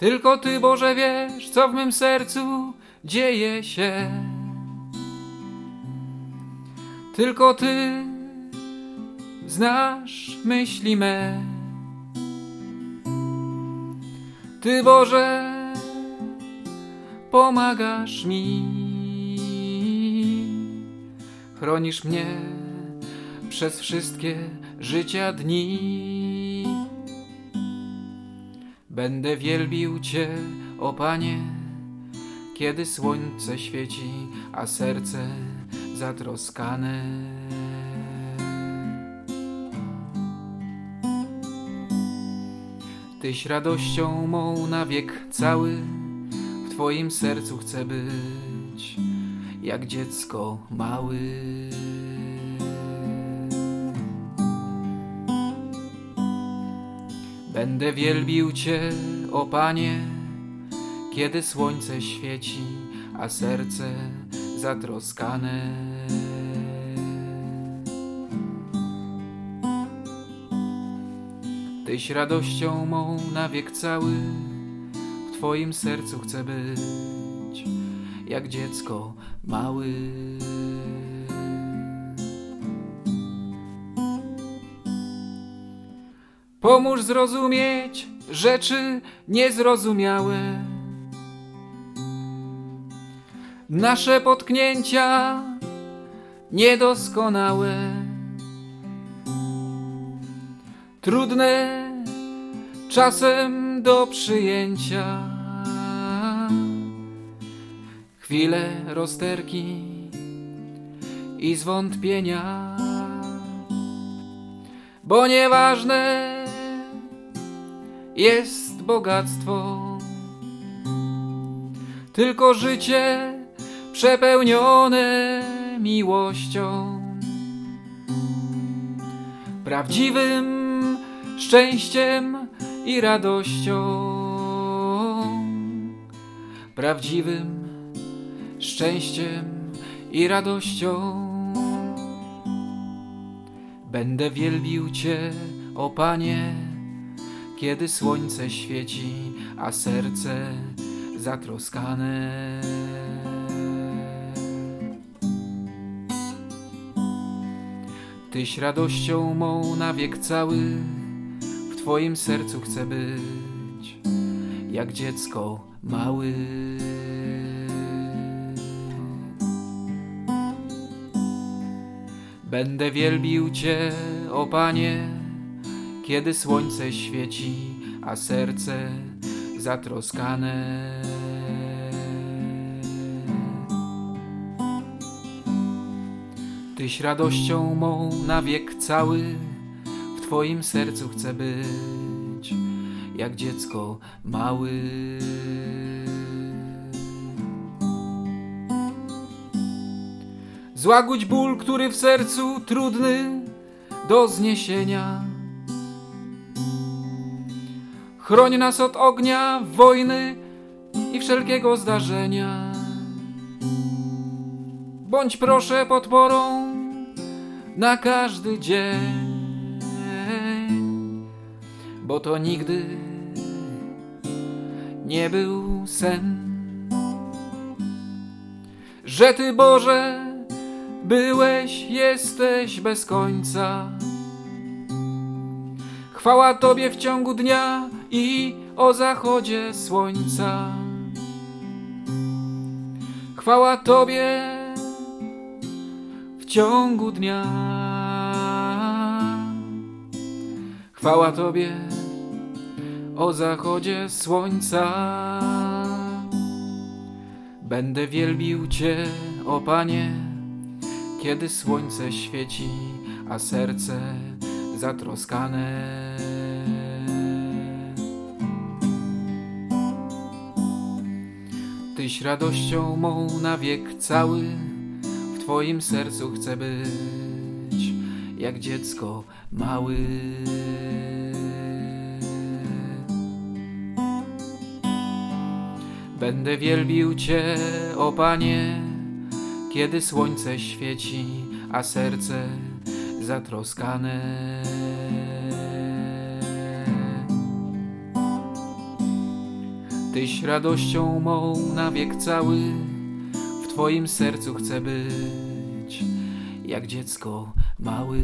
Tylko Ty, Boże, wiesz, co w mym sercu dzieje się. Tylko Ty znasz myśli me. Ty, Boże, pomagasz mi. Chronisz mnie przez wszystkie życia dni. Będę wielbił Cię, o Panie, kiedy słońce świeci, a serce zatroskane. Tyś radością mą na wiek cały, w Twoim sercu chcę być, jak dziecko mały. Będę wielbił Cię, o Panie, kiedy słońce świeci, a serce zatroskane. Tyś radością mą na wiek cały, w Twoim sercu chcę być, jak dziecko mały. Pomóż zrozumieć rzeczy niezrozumiałe. Nasze potknięcia niedoskonałe. Trudne czasem do przyjęcia. Chwile rozterki i zwątpienia. Bo nieważne jest bogactwo, tylko życie przepełnione miłością. Prawdziwym szczęściem i radością. Prawdziwym szczęściem i radością. Będę wielbił Cię, o Panie, kiedy słońce świeci, a serce zatroskane. Tyś radością mą na wiek cały, w Twoim sercu chcę być, jak dziecko mały. Będę wielbił Cię, o Panie, kiedy słońce świeci, a serce zatroskane. Tyś radością mą na wiek cały, w Twoim sercu chcę być, jak dziecko mały. Złagódź ból, który w sercu trudny do zniesienia. Chroń nas od ognia, wojny i wszelkiego zdarzenia. Bądź proszę podporą na każdy dzień, bo to nigdy nie był sen. Że Ty, Boże, byłeś, jesteś bez końca. Chwała Tobie w ciągu dnia i o zachodzie słońca. Chwała Tobie w ciągu dnia. Chwała Tobie o zachodzie słońca. Będę wielbił Cię, o Panie, kiedy słońce świeci, a serce zatroskane. Tyś radością mą na wiek cały, w Twoim sercu chcę być, jak dziecko mały. Będę wielbił Cię, o Panie, kiedy słońce świeci, a serce zatroskane. Tyś radością mą na wiek cały, w Twoim sercu chcę być, jak dziecko mały.